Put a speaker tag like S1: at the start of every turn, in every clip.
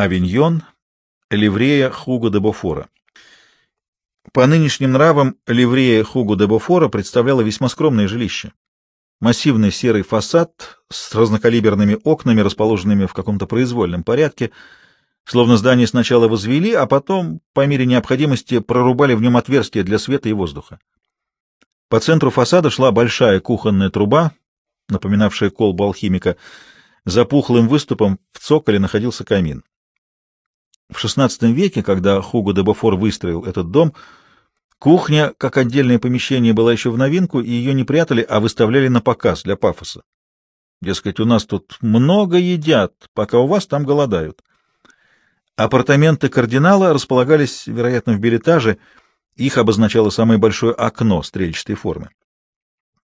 S1: Авиньон, ливрея Хуго де Бофора. По нынешним нравам ливрея Хуго де Бофора представляла весьма скромное жилище. Массивный серый фасад с разнокалиберными окнами, расположенными в каком-то произвольном порядке, словно здание сначала возвели, а потом, по мере необходимости, прорубали в нем отверстия для света и воздуха. По центру фасада шла большая кухонная труба, напоминавшая колбу алхимика. За пухлым выступом в цоколе находился камин. В XVI веке, когда Хуго де Бофор выстроил этот дом, кухня, как отдельное помещение, была еще в новинку, и ее не прятали, а выставляли на показ для пафоса. Дескать, у нас тут много едят, пока у вас там голодают. Апартаменты кардинала располагались, вероятно, в билетаже, их обозначало самое большое окно стрельчатой формы.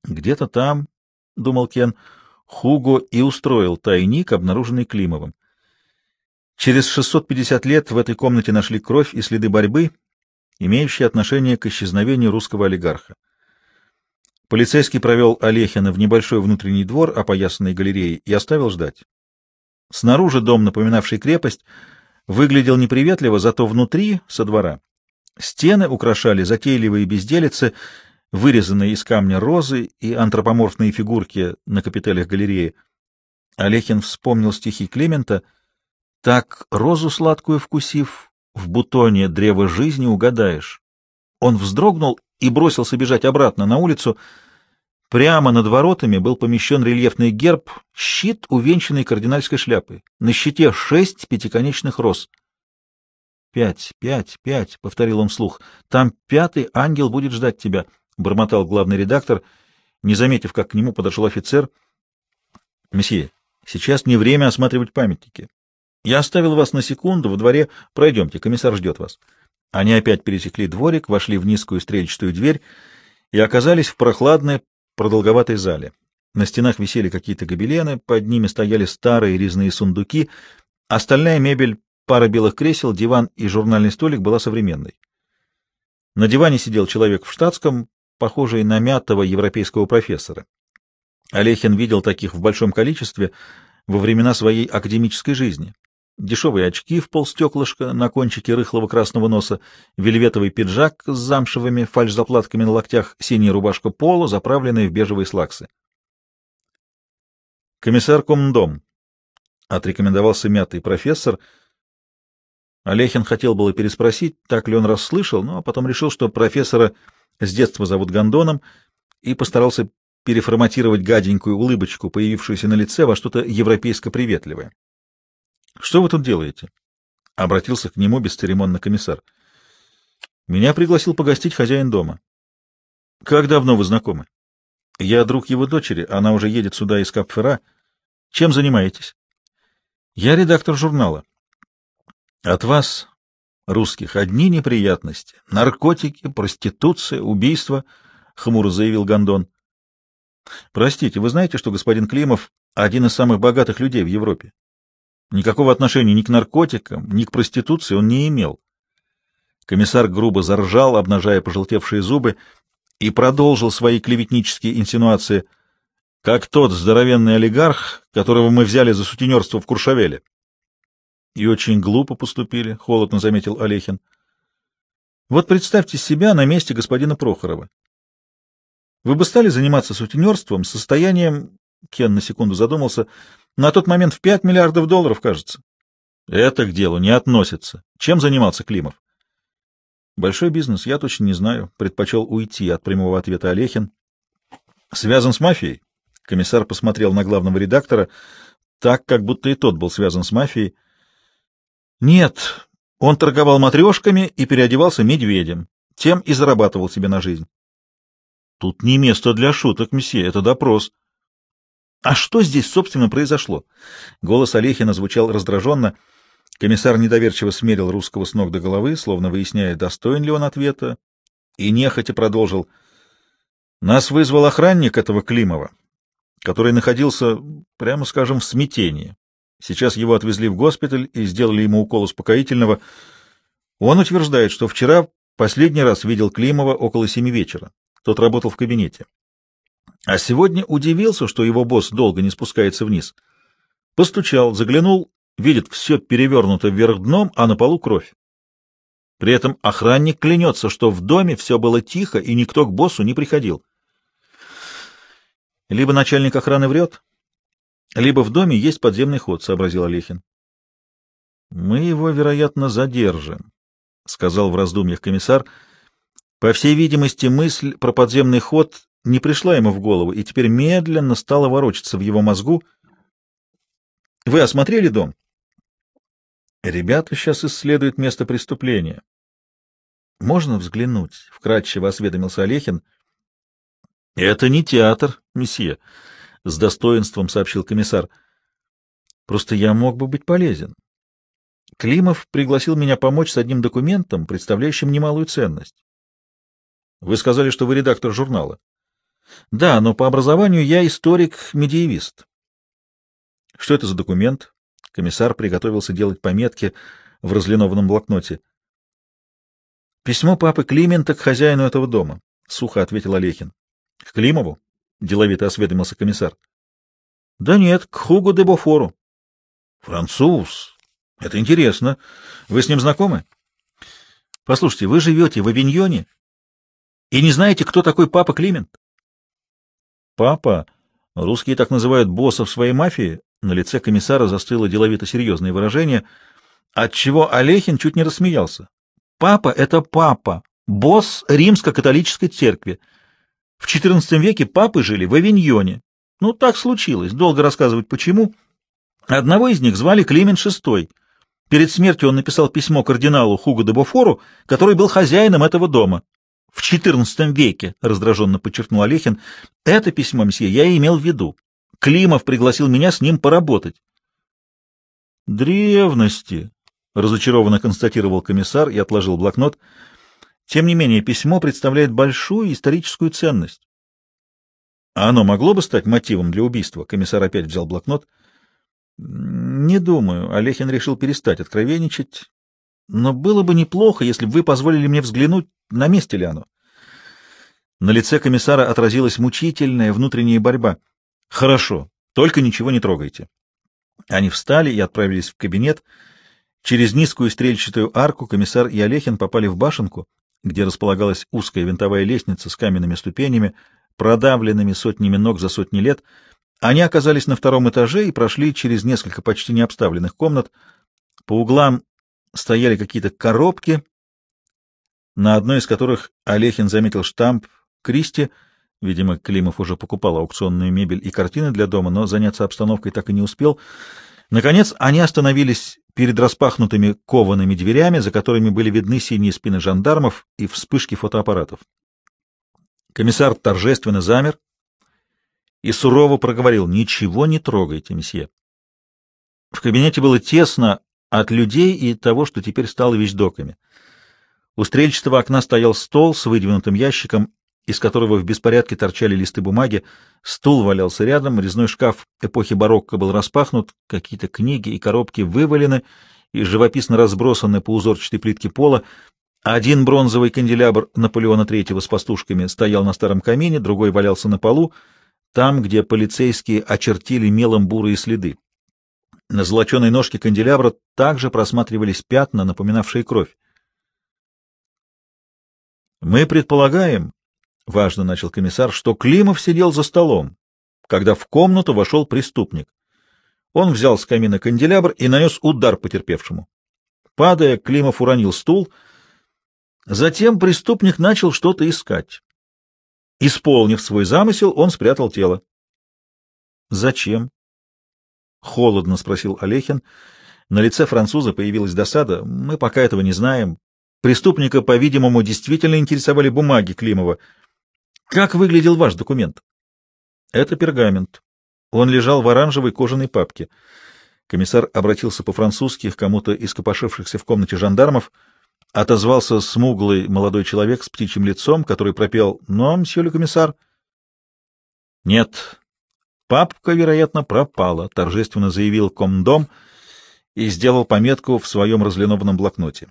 S1: Где-то там, — думал Кен, — Хуго и устроил тайник, обнаруженный Климовым. Через 650 лет в этой комнате нашли кровь и следы борьбы, имеющие отношение к исчезновению русского олигарха. Полицейский провел Олехина в небольшой внутренний двор, опоясанный галереей, и оставил ждать. Снаружи дом, напоминавший крепость, выглядел неприветливо, зато внутри, со двора, стены украшали затейливые безделицы, вырезанные из камня розы и антропоморфные фигурки на капителях галереи. Олехин вспомнил стихи Клемента — так розу сладкую вкусив, в бутоне древа жизни угадаешь. Он вздрогнул и бросился бежать обратно на улицу. Прямо над воротами был помещен рельефный герб, щит, увенчанный кардинальской шляпой. На щите шесть пятиконечных роз. «Пять, пять, пять», — повторил он вслух. «Там пятый ангел будет ждать тебя», — бормотал главный редактор, не заметив, как к нему подошел офицер. «Месье, сейчас не время осматривать памятники. Я оставил вас на секунду во дворе. Пройдемте, комиссар ждет вас. Они опять пересекли дворик, вошли в низкую стрельчатую дверь и оказались в прохладной продолговатой зале. На стенах висели какие-то гобелены, под ними стояли старые резные сундуки, остальная мебель, пара белых кресел, диван и журнальный столик была современной. На диване сидел человек в штатском, похожий на мятого европейского профессора. Олехин видел таких в большом количестве во времена своей академической жизни дешевые очки в полстеклышка на кончике рыхлого красного носа, вельветовый пиджак с замшевыми фальш-заплатками на локтях, синяя рубашка поло, заправленная в бежевые слаксы. «Комиссар Комдом», — отрекомендовался мятый профессор. Олехин хотел было переспросить, так ли он расслышал, но потом решил, что профессора с детства зовут Гондоном, и постарался переформатировать гаденькую улыбочку, появившуюся на лице, во что-то европейско-приветливое. Что вы тут делаете? Обратился к нему бесцеремонно комиссар. Меня пригласил погостить хозяин дома. Как давно вы знакомы? Я друг его дочери, она уже едет сюда из Капфера. Чем занимаетесь? Я редактор журнала. От вас, русских, одни неприятности. Наркотики, проституция, убийства, — хмуро заявил Гондон. Простите, вы знаете, что господин Климов — один из самых богатых людей в Европе? Никакого отношения ни к наркотикам, ни к проституции он не имел. Комиссар грубо заржал, обнажая пожелтевшие зубы, и продолжил свои клеветнические инсинуации, как тот здоровенный олигарх, которого мы взяли за сутенерство в Куршавеле. — И очень глупо поступили, — холодно заметил Олехин. — Вот представьте себя на месте господина Прохорова. Вы бы стали заниматься сутенерством состоянием, Кен на секунду задумался, на тот момент в пять миллиардов долларов, кажется. Это к делу не относится. Чем занимался Климов? Большой бизнес, я точно не знаю. Предпочел уйти от прямого ответа Олехин. Связан с мафией? Комиссар посмотрел на главного редактора, так, как будто и тот был связан с мафией. Нет, он торговал матрешками и переодевался медведем. Тем и зарабатывал себе на жизнь. Тут не место для шуток, месье, это допрос. А что здесь, собственно, произошло? Голос Олехина звучал раздраженно. Комиссар недоверчиво смерил русского с ног до головы, словно выясняя, достоин ли он ответа, и нехотя продолжил. Нас вызвал охранник этого Климова, который находился, прямо скажем, в смятении. Сейчас его отвезли в госпиталь и сделали ему укол успокоительного. Он утверждает, что вчера последний раз видел Климова около семи вечера. Тот работал в кабинете. А сегодня удивился, что его босс долго не спускается вниз. Постучал, заглянул видит все перевернуто вверх дном, а на полу кровь. При этом охранник клянется, что в доме все было тихо, и никто к боссу не приходил. Либо начальник охраны врет, либо в доме есть подземный ход, — сообразил Олехин. — Мы его, вероятно, задержим, — сказал в раздумьях комиссар. По всей видимости, мысль про подземный ход не пришла ему в голову и теперь медленно стала ворочаться в его мозгу. — Вы осмотрели дом? — Ребята сейчас исследуют место преступления. — Можно взглянуть? — вкратчиво осведомился Олехин. — Это не театр, месье, — с достоинством сообщил комиссар. — Просто я мог бы быть полезен. Климов пригласил меня помочь с одним документом, представляющим немалую ценность. — Вы сказали, что вы редактор журнала. — Да, но по образованию я историк-медиевист. — Что это за документ? Комиссар приготовился делать пометки в разлинованном блокноте. Письмо папы Климента к хозяину этого дома, — сухо ответил Олехин. — К Климову? — деловито осведомился комиссар. — Да нет, к Хугу де Бофору. — Француз. Это интересно. Вы с ним знакомы? — Послушайте, вы живете в Авиньоне и не знаете, кто такой папа Климент? — Папа? Русские так называют боссов своей мафии. На лице комиссара застыло деловито серьезное выражение, отчего Олехин чуть не рассмеялся. Папа — это папа, босс римско-католической церкви. В XIV веке папы жили в Авиньоне. Ну, так случилось, долго рассказывать почему. Одного из них звали Климент VI. Перед смертью он написал письмо кардиналу Хуго де Бофору, который был хозяином этого дома. В XIV веке, — раздраженно подчеркнул Олехин, — это письмо, мсье, я имел в виду. Климов пригласил меня с ним поработать. Древности, — разочарованно констатировал комиссар и отложил блокнот. Тем не менее, письмо представляет большую историческую ценность. А оно могло бы стать мотивом для убийства? Комиссар опять взял блокнот. Не думаю. Олехин решил перестать откровенничать. Но было бы неплохо, если бы вы позволили мне взглянуть, на месте ли оно. На лице комиссара отразилась мучительная внутренняя борьба. Хорошо, только ничего не трогайте. Они встали и отправились в кабинет. Через низкую стрельчатую арку комиссар и Олехин попали в башенку, где располагалась узкая винтовая лестница с каменными ступенями, продавленными сотнями ног за сотни лет. Они оказались на втором этаже и прошли через несколько почти необставленных комнат. По углам стояли какие-то коробки, на одной из которых Олехин заметил штамп «Кристи». Видимо, Климов уже покупал аукционную мебель и картины для дома, но заняться обстановкой так и не успел — Наконец они остановились перед распахнутыми коваными дверями, за которыми были видны синие спины жандармов и вспышки фотоаппаратов. Комиссар торжественно замер и сурово проговорил «Ничего не трогайте, месье». В кабинете было тесно от людей и того, что теперь стало вещдоками. У стрельчатого окна стоял стол с выдвинутым ящиком из которого в беспорядке торчали листы бумаги, стул валялся рядом, резной шкаф эпохи барокко был распахнут, какие-то книги и коробки вывалены и живописно разбросаны по узорчатой плитке пола, один бронзовый канделябр Наполеона III с пастушками стоял на старом камине, другой валялся на полу, там, где полицейские очертили мелом бурые следы. На золоченой ножке канделябра также просматривались пятна, напоминавшие кровь. Мы предполагаем, — важно начал комиссар, — что Климов сидел за столом, когда в комнату вошел преступник. Он взял с камина канделябр и нанес удар потерпевшему. Падая, Климов уронил стул. Затем преступник начал что-то искать. Исполнив свой замысел, он спрятал тело. — Зачем? — холодно спросил Олехин. На лице француза появилась досада. Мы пока этого не знаем. Преступника, по-видимому, действительно интересовали бумаги Климова — как выглядел ваш документ? Это пергамент. Он лежал в оранжевой кожаной папке. Комиссар обратился по-французски к кому-то из копошившихся в комнате жандармов. Отозвался смуглый молодой человек с птичьим лицом, который пропел «Но, мсье комиссар». «Нет, папка, вероятно, пропала», — торжественно заявил комдом и сделал пометку в своем разлинованном блокноте.